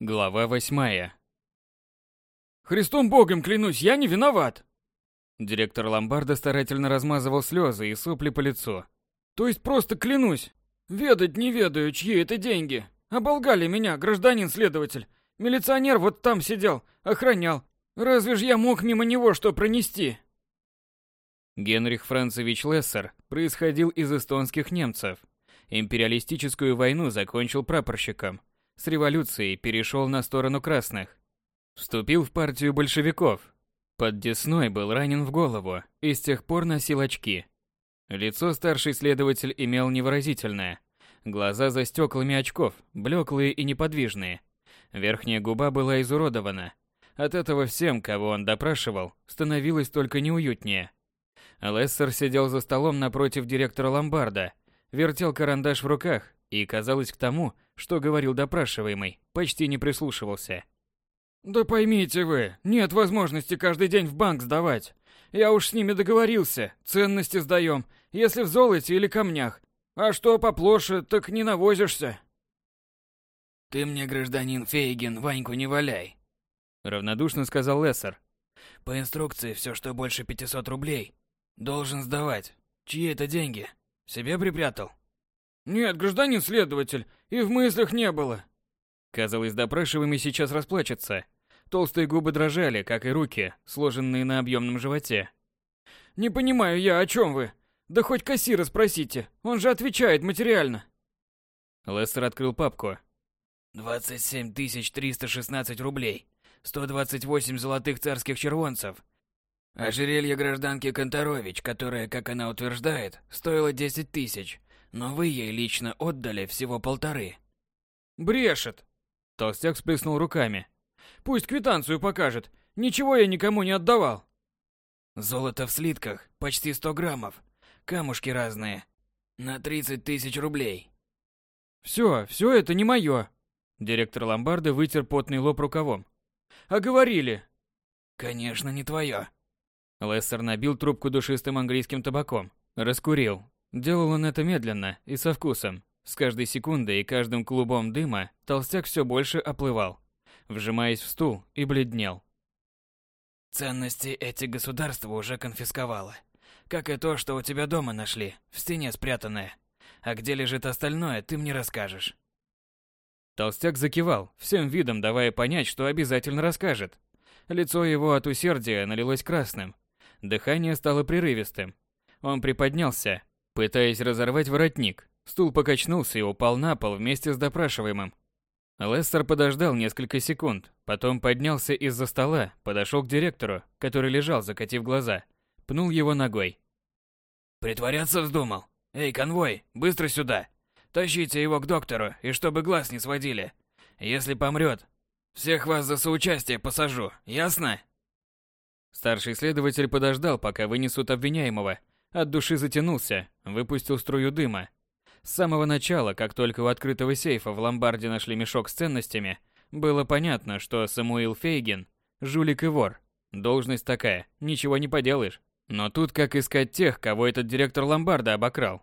Глава восьмая. «Христом Богом клянусь, я не виноват!» Директор ломбарда старательно размазывал слезы и сопли по лицу. «То есть просто клянусь! Ведать не ведаю, чьи это деньги. Оболгали меня, гражданин-следователь. Милиционер вот там сидел, охранял. Разве ж я мог мимо него что пронести?» Генрих Францевич Лессер происходил из эстонских немцев. Империалистическую войну закончил прапорщиком. С революцией перешел на сторону красных. Вступил в партию большевиков. Под Десной был ранен в голову и с тех пор носил очки. Лицо старший следователь имел невыразительное. Глаза за стеклами очков, блеклые и неподвижные. Верхняя губа была изуродована. От этого всем, кого он допрашивал, становилось только неуютнее. Лессер сидел за столом напротив директора ломбарда, вертел карандаш в руках и, казалось, к тому, что говорил допрашиваемый, почти не прислушивался. «Да поймите вы, нет возможности каждый день в банк сдавать. Я уж с ними договорился, ценности сдаем, если в золоте или камнях. А что поплоше, так не навозишься». «Ты мне, гражданин Фейген, Ваньку не валяй», — равнодушно сказал Лессер. «По инструкции, все, что больше 500 рублей, должен сдавать. Чьи это деньги? Себе припрятал?» «Нет, гражданин следователь, и в мыслях не было». Казалось, допрашиваемый сейчас расплачется. Толстые губы дрожали, как и руки, сложенные на объемном животе. «Не понимаю я, о чем вы? Да хоть кассира спросите, он же отвечает материально». Лестер открыл папку. «27 316 рублей, 128 золотых царских червонцев, ожерелье гражданки Конторович, которое, как она утверждает, стоило 10 тысяч, но вы ей лично отдали всего полторы. Брешет. Толстяк всплеснул руками. Пусть квитанцию покажет. Ничего я никому не отдавал. Золото в слитках, почти 100 граммов. Камушки разные. На 30 тысяч рублей. Все, все это не мое. Директор ломбарда вытер потный лоб рукавом. А говорили. Конечно, не твое. Лессер набил трубку душистым английским табаком. Раскурил, Делал он это медленно и со вкусом. С каждой секундой и каждым клубом дыма толстяк все больше оплывал, вжимаясь в стул и бледнел. Ценности эти государства уже конфисковало. Как и то, что у тебя дома нашли, в стене спрятанное. А где лежит остальное, ты мне расскажешь. Толстяк закивал, всем видом давая понять, что обязательно расскажет. Лицо его от усердия налилось красным. Дыхание стало прерывистым. Он приподнялся, пытаясь разорвать воротник. Стул покачнулся и упал на пол вместе с допрашиваемым. Лестер подождал несколько секунд, потом поднялся из-за стола, подошел к директору, который лежал, закатив глаза, пнул его ногой. «Притворяться вздумал? Эй, конвой, быстро сюда! Тащите его к доктору, и чтобы глаз не сводили. Если помрет, всех вас за соучастие посажу, ясно?» Старший следователь подождал, пока вынесут обвиняемого, от души затянулся, выпустил струю дыма. С самого начала, как только у открытого сейфа в ломбарде нашли мешок с ценностями, было понятно, что Самуил Фейгин – жулик и вор. Должность такая, ничего не поделаешь. Но тут как искать тех, кого этот директор ломбарда обокрал?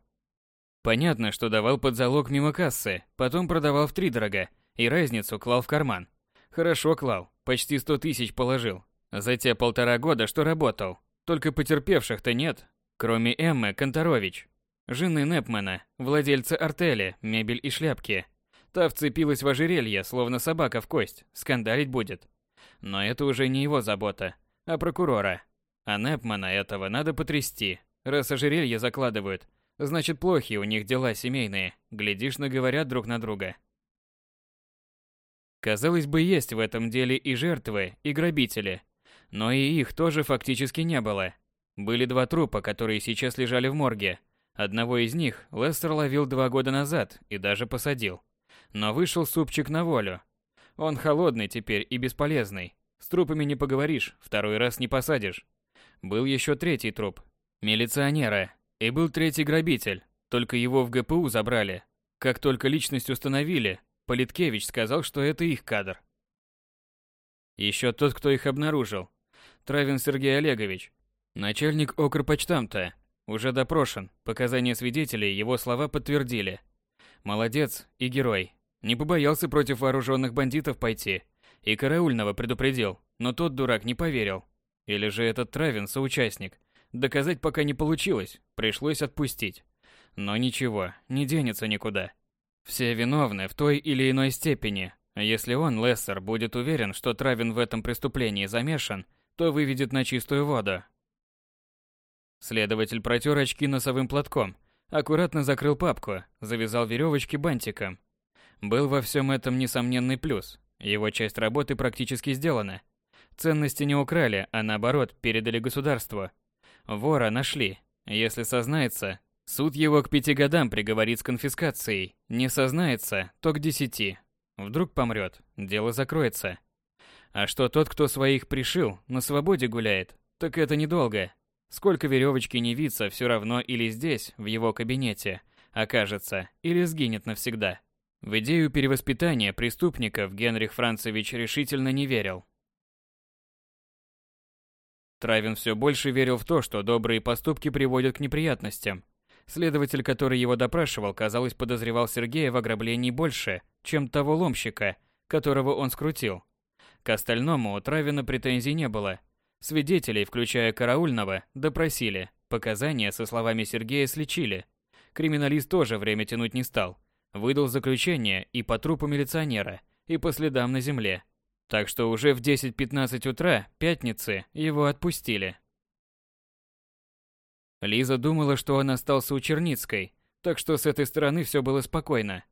Понятно, что давал под залог мимо кассы, потом продавал втридорога и разницу клал в карман. Хорошо клал, почти сто тысяч положил. За те полтора года, что работал. Только потерпевших-то нет, Кроме Эммы Конторович, жены Непмана, владельца артели, мебель и шляпки. Та вцепилась в ожерелье, словно собака в кость, скандалить будет. Но это уже не его забота, а прокурора. А Непмана этого надо потрясти. Раз ожерелье закладывают, значит плохие у них дела семейные, глядишь, наговорят друг на друга. Казалось бы, есть в этом деле и жертвы, и грабители. Но и их тоже фактически не было. Были два трупа, которые сейчас лежали в морге. Одного из них Лестер ловил два года назад и даже посадил. Но вышел супчик на волю. Он холодный теперь и бесполезный. С трупами не поговоришь, второй раз не посадишь. Был еще третий труп. Милиционера. И был третий грабитель. Только его в ГПУ забрали. Как только личность установили, Политкевич сказал, что это их кадр. Еще тот, кто их обнаружил. Травин Сергей Олегович. Начальник Окрпочтамта уже допрошен, показания свидетелей его слова подтвердили. Молодец и герой. Не побоялся против вооруженных бандитов пойти. И караульного предупредил, но тот дурак не поверил. Или же этот Травин соучастник. Доказать пока не получилось, пришлось отпустить. Но ничего, не денется никуда. Все виновны в той или иной степени. Если он, Лессер, будет уверен, что Травин в этом преступлении замешан, то выведет на чистую воду. Следователь протер очки носовым платком, аккуратно закрыл папку, завязал веревочки бантиком. Был во всем этом несомненный плюс. Его часть работы практически сделана. Ценности не украли, а наоборот, передали государству. Вора нашли. Если сознается, суд его к пяти годам приговорит с конфискацией. Не сознается, то к десяти. Вдруг помрет, дело закроется. А что тот, кто своих пришил, на свободе гуляет, так это недолго. Сколько веревочки не виться, все равно или здесь, в его кабинете, окажется, или сгинет навсегда. В идею перевоспитания преступников Генрих Францевич решительно не верил. Травин все больше верил в то, что добрые поступки приводят к неприятностям. Следователь, который его допрашивал, казалось, подозревал Сергея в ограблении больше, чем того ломщика, которого он скрутил. К остальному у Травина претензий не было. Свидетелей, включая караульного, допросили. Показания со словами Сергея сличили. Криминалист тоже время тянуть не стал. Выдал заключение и по трупу милиционера, и по следам на земле. Так что уже в 10-15 утра, пятницы, его отпустили. Лиза думала, что он остался у Черницкой, так что с этой стороны все было спокойно.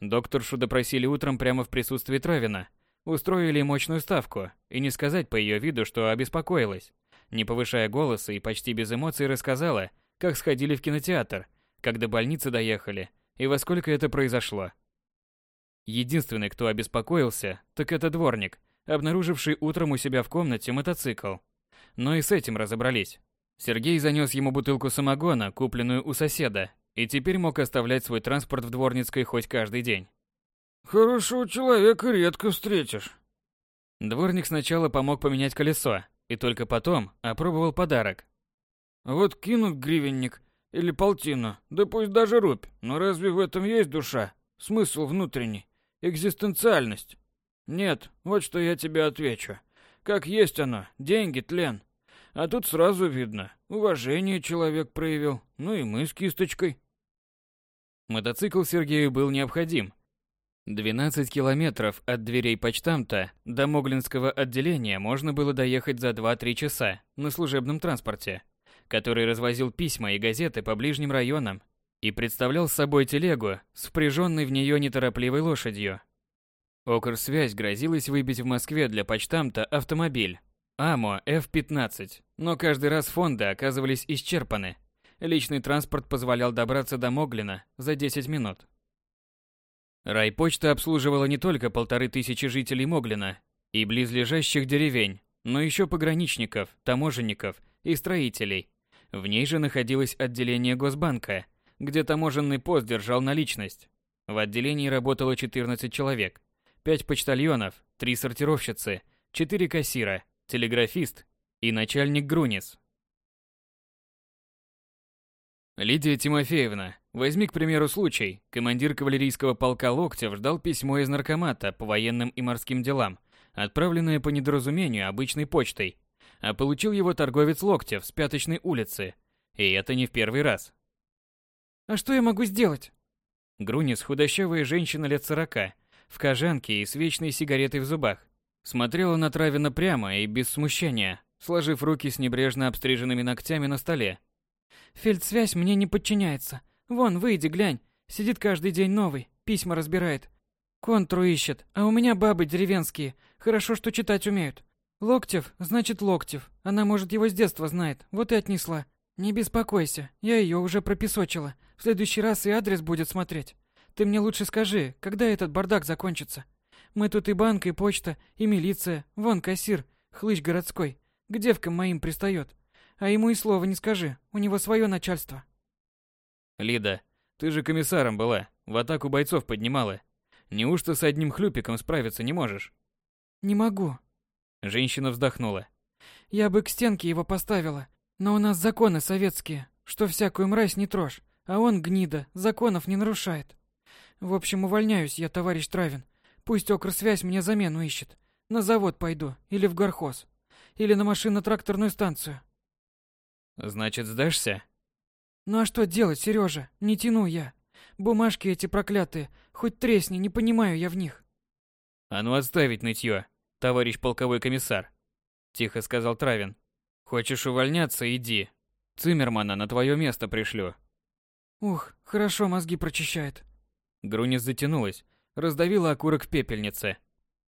Докторшу допросили утром прямо в присутствии Травина. Устроили мощную ставку, и не сказать по ее виду, что обеспокоилась. Не повышая голоса и почти без эмоций рассказала, как сходили в кинотеатр, как до больницы доехали, и во сколько это произошло. Единственный, кто обеспокоился, так это дворник, обнаруживший утром у себя в комнате мотоцикл. Но и с этим разобрались. Сергей занес ему бутылку самогона, купленную у соседа, и теперь мог оставлять свой транспорт в Дворницкой хоть каждый день. «Хорошего человека редко встретишь». Дворник сначала помог поменять колесо, и только потом опробовал подарок. «Вот кинут гривенник или полтину, да пусть даже рубь, но разве в этом есть душа, смысл внутренний? Экзистенциальность. Нет, вот что я тебе отвечу. Как есть оно, деньги, тлен. А тут сразу видно, уважение человек проявил, ну и мы с кисточкой. Мотоцикл Сергею был необходим. 12 километров от дверей почтамта до Моглинского отделения можно было доехать за 2-3 часа на служебном транспорте, который развозил письма и газеты по ближним районам и представлял собой телегу с впряженной в нее неторопливой лошадью. Окрсвязь грозилась выбить в Москве для почтамта автомобиль АМО F-15, но каждый раз фонды оказывались исчерпаны. Личный транспорт позволял добраться до Моглина за 10 минут. Райпочта обслуживала не только полторы тысячи жителей Моглина и близлежащих деревень, но еще пограничников, таможенников и строителей. В ней же находилось отделение Госбанка, где таможенный пост держал наличность. В отделении работало 14 человек, 5 почтальонов, 3 сортировщицы, 4 кассира, телеграфист и начальник Грунис. Лидия Тимофеевна, возьми, к примеру, случай. Командир кавалерийского полка Локтев ждал письмо из наркомата по военным и морским делам, отправленное по недоразумению обычной почтой, а получил его торговец Локтев с Пяточной улицы. И это не в первый раз. А что я могу сделать? Грунис, худощавая женщина лет сорока, в кожанке и с вечной сигаретой в зубах, смотрела на Травина прямо и без смущения, сложив руки с небрежно обстриженными ногтями на столе. Фельдсвязь мне не подчиняется. Вон, выйди, глянь. Сидит каждый день новый, письма разбирает. Контру ищет, а у меня бабы деревенские. Хорошо, что читать умеют. Локтев, значит Локтев. Она, может, его с детства знает. Вот и отнесла. Не беспокойся, я ее уже пропесочила. В следующий раз и адрес будет смотреть. Ты мне лучше скажи, когда этот бардак закончится? Мы тут и банк, и почта, и милиция. Вон кассир, хлыщ городской. К девкам моим пристает. А ему и слова не скажи, у него свое начальство. Лида, ты же комиссаром была, в атаку бойцов поднимала. Неужто с одним хлюпиком справиться не можешь? Не могу. Женщина вздохнула. Я бы к стенке его поставила, но у нас законы советские, что всякую мразь не трожь, а он, гнида, законов не нарушает. В общем, увольняюсь я, товарищ Травин. Пусть Окрсвязь мне замену ищет. На завод пойду, или в горхоз, или на машино-тракторную станцию. Значит, сдашься? Ну а что делать, Сережа? Не тяну я. Бумажки эти проклятые, хоть тресни, не понимаю я в них. А ну отставить нытье, товарищ полковой комиссар. Тихо сказал Травин. Хочешь увольняться, иди. Циммермана на твое место пришлю. Ух, хорошо мозги прочищает. Грунис затянулась, раздавила окурок в пепельнице.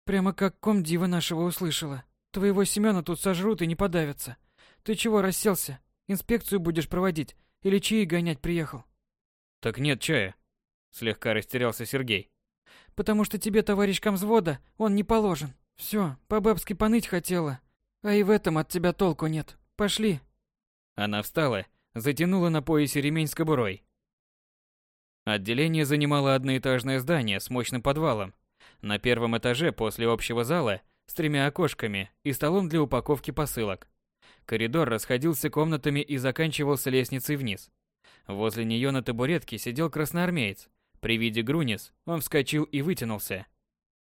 Прямо как комдива нашего услышала. Твоего Семёна тут сожрут и не подавятся. Ты чего расселся? Инспекцию будешь проводить или чаи гонять приехал? Так нет чая. Слегка растерялся Сергей. Потому что тебе, товарищ комзвода, он не положен. Все, по-бабски поныть хотела. А и в этом от тебя толку нет. Пошли. Она встала, затянула на поясе ремень с кобурой. Отделение занимало одноэтажное здание с мощным подвалом. На первом этаже после общего зала с тремя окошками и столом для упаковки посылок. Коридор расходился комнатами и заканчивался лестницей вниз. Возле нее на табуретке сидел красноармеец. При виде Грунис он вскочил и вытянулся.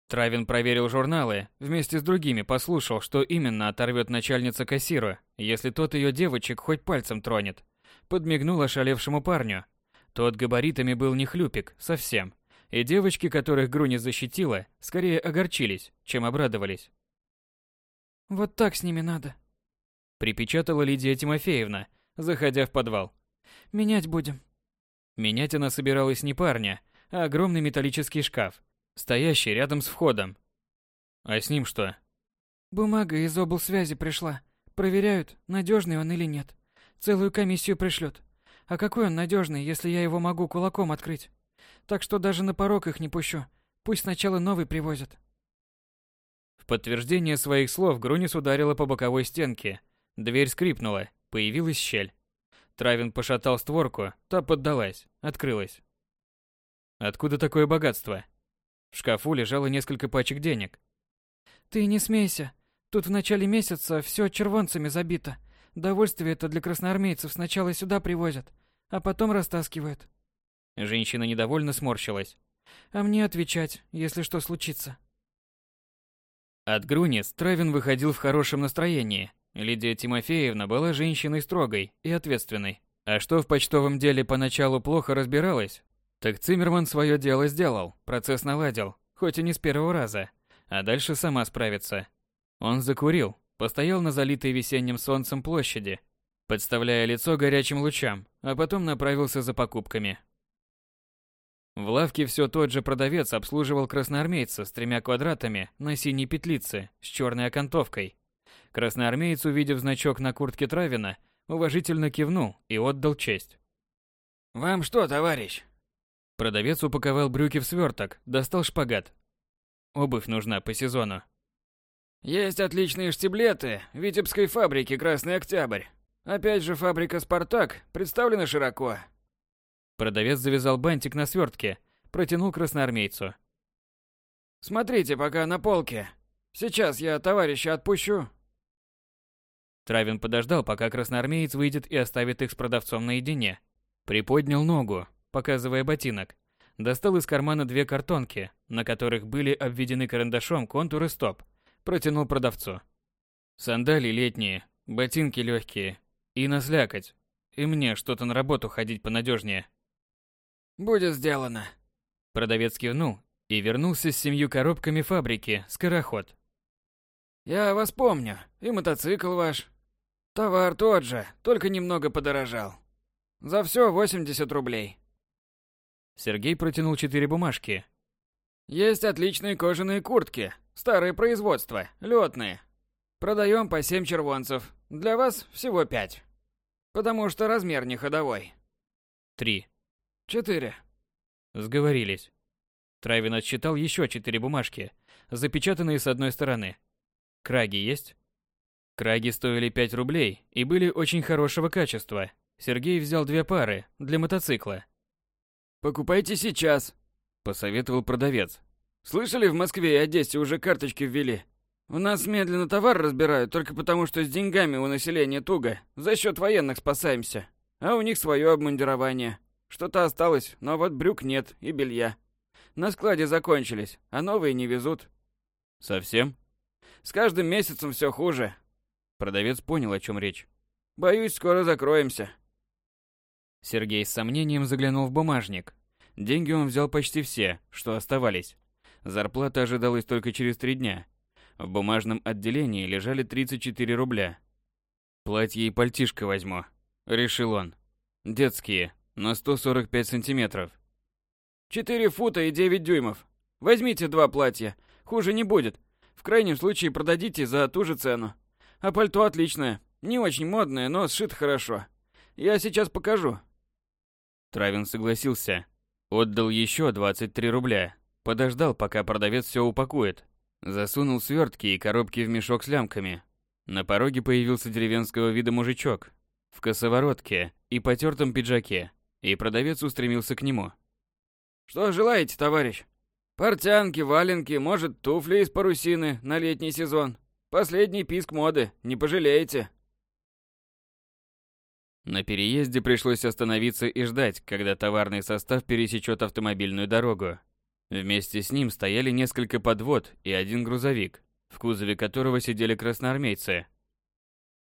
Травин проверил журналы, вместе с другими послушал, что именно оторвет начальница кассира, если тот ее девочек хоть пальцем тронет. Подмигнул ошалевшему парню. Тот габаритами был не хлюпик, совсем. И девочки, которых Грунис защитила, скорее огорчились, чем обрадовались. «Вот так с ними надо», припечатала Лидия Тимофеевна, заходя в подвал. Менять будем. Менять она собиралась не парня, а огромный металлический шкаф, стоящий рядом с входом. А с ним что? Бумага из облсвязи пришла. Проверяют, надежный он или нет. Целую комиссию пришлют. А какой он надежный, если я его могу кулаком открыть? Так что даже на порог их не пущу. Пусть сначала новый привозят. В подтверждение своих слов Грунис ударила по боковой стенке, Дверь скрипнула, появилась щель. Травин пошатал створку, та поддалась, открылась. Откуда такое богатство? В шкафу лежало несколько пачек денег. Ты не смейся. Тут в начале месяца все червонцами забито. Довольствие это для красноармейцев сначала сюда привозят, а потом растаскивают. Женщина недовольно сморщилась. А мне отвечать, если что случится. От Грунис Травин выходил в хорошем настроении. Лидия Тимофеевна была женщиной строгой и ответственной. А что в почтовом деле поначалу плохо разбиралась, так Циммерман свое дело сделал, процесс наладил, хоть и не с первого раза, а дальше сама справится. Он закурил, постоял на залитой весенним солнцем площади, подставляя лицо горячим лучам, а потом направился за покупками. В лавке все тот же продавец обслуживал красноармейца с тремя квадратами на синей петлице с черной окантовкой. Красноармеец, увидев значок на куртке Травина, уважительно кивнул и отдал честь. «Вам что, товарищ?» Продавец упаковал брюки в сверток, достал шпагат. Обувь нужна по сезону. «Есть отличные штиблеты Витебской фабрики «Красный Октябрь». Опять же фабрика «Спартак» представлена широко. Продавец завязал бантик на свертке, протянул красноармейцу. «Смотрите пока на полке. Сейчас я товарища отпущу, Травин подождал, пока красноармеец выйдет и оставит их с продавцом наедине. Приподнял ногу, показывая ботинок. Достал из кармана две картонки, на которых были обведены карандашом контуры стоп. Протянул продавцу. Сандали летние, ботинки легкие. И на слякоть. И мне что-то на работу ходить понадежнее. «Будет сделано». Продавец кивнул и вернулся с семью коробками фабрики «Скороход». Я вас помню. И мотоцикл ваш. Товар тот же, только немного подорожал. За все 80 рублей. Сергей протянул четыре бумажки. Есть отличные кожаные куртки. Старое производство, летные. Продаем по 7 червонцев. Для вас всего 5. Потому что размер не ходовой. Три. Четыре. Сговорились. Травин отсчитал еще четыре бумажки, запечатанные с одной стороны, Краги есть? Краги стоили 5 рублей и были очень хорошего качества. Сергей взял две пары для мотоцикла. «Покупайте сейчас», – посоветовал продавец. «Слышали, в Москве и Одессе уже карточки ввели. У нас медленно товар разбирают только потому, что с деньгами у населения туго. За счет военных спасаемся. А у них свое обмундирование. Что-то осталось, но вот брюк нет и белья. На складе закончились, а новые не везут. Совсем? С каждым месяцем все хуже. Продавец понял, о чем речь. Боюсь, скоро закроемся. Сергей с сомнением заглянул в бумажник. Деньги он взял почти все, что оставались. Зарплата ожидалась только через три дня. В бумажном отделении лежали 34 рубля. Платье и пальтишко возьму, решил он. Детские, на 145 сантиметров. 4 фута и 9 дюймов. Возьмите два платья, хуже не будет. В крайнем случае продадите за ту же цену. А пальто отличное, не очень модное, но сшито хорошо. Я сейчас покажу. Травин согласился. Отдал еще 23 рубля. Подождал, пока продавец все упакует. Засунул свертки и коробки в мешок с лямками. На пороге появился деревенского вида мужичок. В косоворотке и потертом пиджаке. И продавец устремился к нему. «Что желаете, товарищ? Портянки, валенки, может, туфли из парусины на летний сезон. Последний писк моды, не пожалеете». На переезде пришлось остановиться и ждать, когда товарный состав пересечет автомобильную дорогу. Вместе с ним стояли несколько подвод и один грузовик, в кузове которого сидели красноармейцы.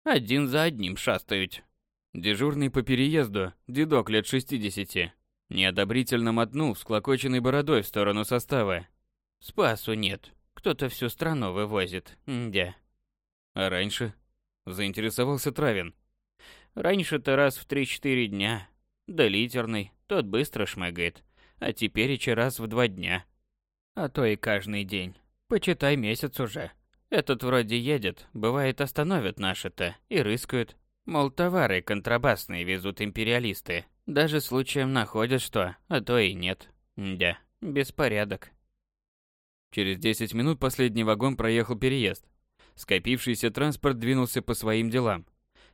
Один за одним шастают. Дежурный по переезду, дедок лет 60, неодобрительно мотнул всклокоченной бородой в сторону состава. Спасу нет, кто-то всю страну вывозит, дя. А раньше? Заинтересовался Травин. Раньше-то раз в 3-4 дня. Да литерный, тот быстро шмыгает. А теперь и раз в два дня. А то и каждый день. Почитай месяц уже. Этот вроде едет, бывает остановят наши-то и рыскают. Мол, товары контрабасные везут империалисты. Даже случаем находят что, а то и нет. Да, беспорядок. Через 10 минут последний вагон проехал переезд. Скопившийся транспорт двинулся по своим делам.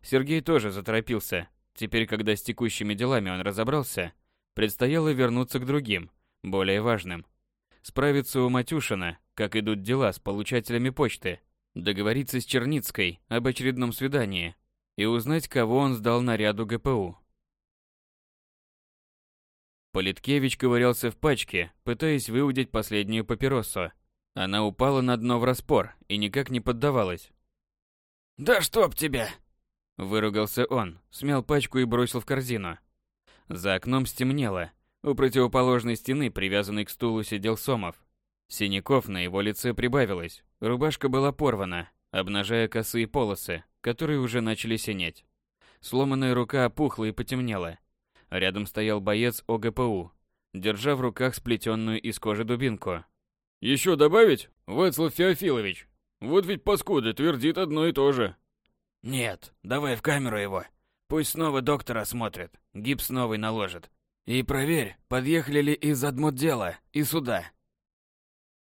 Сергей тоже заторопился. Теперь, когда с текущими делами он разобрался, предстояло вернуться к другим, более важным. Справиться у Матюшина, как идут дела с получателями почты, договориться с Черницкой об очередном свидании и узнать, кого он сдал наряду ГПУ. Политкевич ковырялся в пачке, пытаясь выудить последнюю папиросу. Она упала на дно в распор и никак не поддавалась. «Да чтоб тебя!» Выругался он, смял пачку и бросил в корзину. За окном стемнело. У противоположной стены, привязанной к стулу, сидел Сомов. Синяков на его лице прибавилось. Рубашка была порвана, обнажая косые полосы, которые уже начали синеть. Сломанная рука опухла и потемнела. Рядом стоял боец ОГПУ, держа в руках сплетенную из кожи дубинку. «Еще добавить, Вацлав Феофилович? Вот ведь паскуда твердит одно и то же». Нет, давай в камеру его. Пусть снова доктор осмотрит, гипс новый наложит. И проверь, подъехали ли из адмотдела и сюда.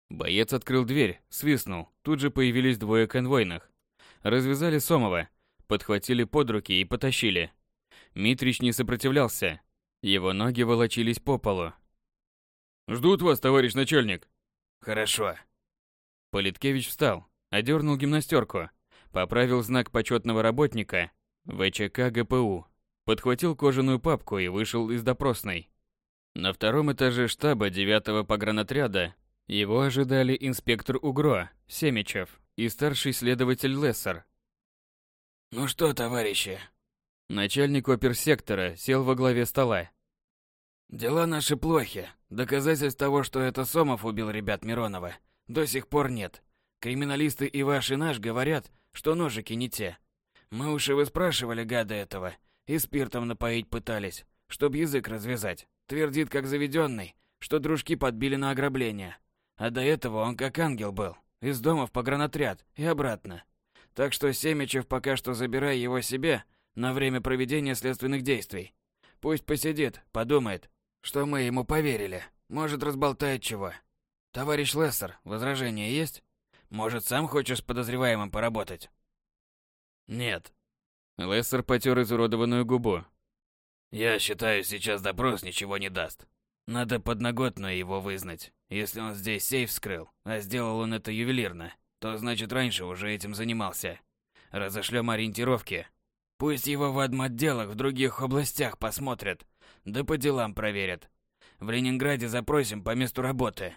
Боец открыл дверь, свистнул. Тут же появились двое конвойных. Развязали Сомова, подхватили под руки и потащили. Митрич не сопротивлялся. Его ноги волочились по полу. «Ждут вас, товарищ начальник». «Хорошо». Политкевич встал, одернул гимнастерку, Поправил знак почетного работника ВЧК ГПУ. Подхватил кожаную папку и вышел из допросной. На втором этаже штаба 9-го погранотряда его ожидали инспектор УГРО Семичев и старший следователь Лессер. «Ну что, товарищи?» Начальник оперсектора сел во главе стола. «Дела наши плохи. Доказательств того, что это Сомов убил ребят Миронова, до сих пор нет. Криминалисты и ваш и наш говорят, что ножики не те. Мы уж и выспрашивали гада этого, и спиртом напоить пытались, чтоб язык развязать. Твердит, как заведенный, что дружки подбили на ограбление. А до этого он как ангел был, из дома в погранотряд и обратно. Так что Семичев пока что забирай его себе на время проведения следственных действий. Пусть посидит, подумает, что мы ему поверили. Может, разболтает чего. Товарищ Лессер, возражения есть? Может, сам хочешь с подозреваемым поработать? Нет. Лессер потер изуродованную губу. Я считаю, сейчас допрос ничего не даст. Надо подноготную его вызнать. Если он здесь сейф вскрыл, а сделал он это ювелирно, то значит раньше уже этим занимался. Разошлем ориентировки. Пусть его в адмотделах в других областях посмотрят, да по делам проверят. В Ленинграде запросим по месту работы.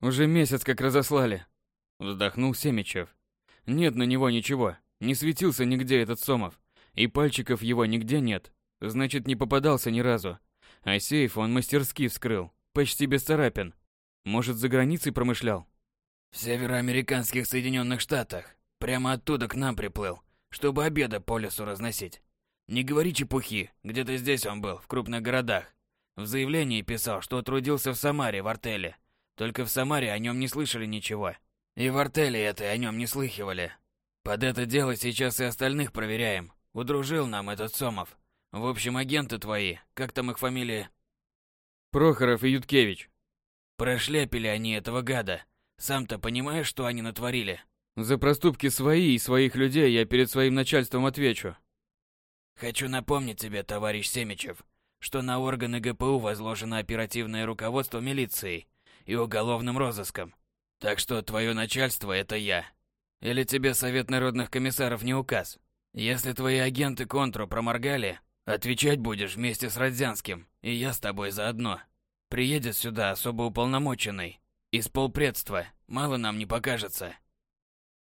Уже месяц как разослали. Вздохнул Семичев. Нет на него ничего. Не светился нигде этот Сомов. И пальчиков его нигде нет. Значит, не попадался ни разу. А сейф он мастерски вскрыл. Почти без царапин. Может, за границей промышлял? В североамериканских Соединенных Штатах. Прямо оттуда к нам приплыл, чтобы обеда по лесу разносить. Не говори чепухи, где-то здесь он был, в крупных городах. В заявлении писал, что трудился в Самаре в артеле. Только в Самаре о нем не слышали ничего. И в артели этой о нем не слыхивали. Под это дело сейчас и остальных проверяем. Удружил нам этот Сомов. В общем, агенты твои, как там их фамилии? Прохоров и Юткевич. Прошляпили они этого гада. Сам-то понимаешь, что они натворили? За проступки свои и своих людей я перед своим начальством отвечу. Хочу напомнить тебе, товарищ Семичев, что на органы ГПУ возложено оперативное руководство милицией и уголовным розыском. Так что твое начальство – это я. Или тебе Совет народных комиссаров не указ? Если твои агенты контру проморгали, отвечать будешь вместе с Родзянским, и я с тобой заодно. Приедет сюда особо уполномоченный. Из полпредства. Мало нам не покажется.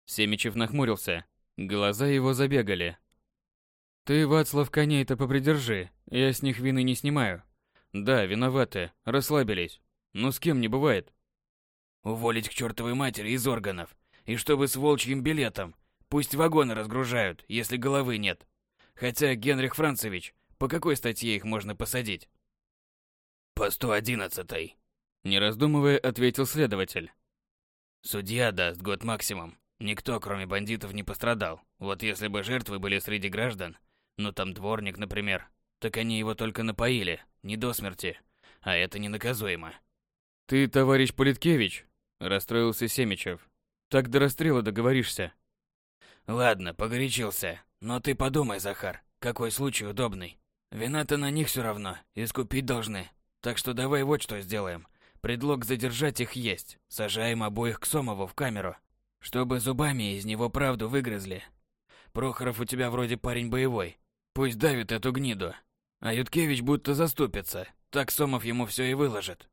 Семичев нахмурился. Глаза его забегали. Ты, Вацлав, коней-то попридержи. Я с них вины не снимаю. Да, виноваты. Расслабились. Но с кем не бывает. Уволить к чертовой матери из органов. И чтобы с волчьим билетом. Пусть вагоны разгружают, если головы нет. Хотя, Генрих Францевич, по какой статье их можно посадить? По 111 Не раздумывая, ответил следователь. Судья даст год максимум. Никто, кроме бандитов, не пострадал. Вот если бы жертвы были среди граждан, ну там дворник, например, так они его только напоили, не до смерти. А это ненаказуемо. Ты, товарищ Политкевич, расстроился Семичев. Так до расстрела договоришься. Ладно, погорячился. Но ты подумай, Захар, какой случай удобный. Вина-то на них все равно, искупить должны. Так что давай вот что сделаем. Предлог задержать их есть. Сажаем обоих к Сомову в камеру. Чтобы зубами из него правду выгрызли. Прохоров у тебя вроде парень боевой. Пусть давит эту гниду. А Юткевич будто заступится. Так Сомов ему все и выложит.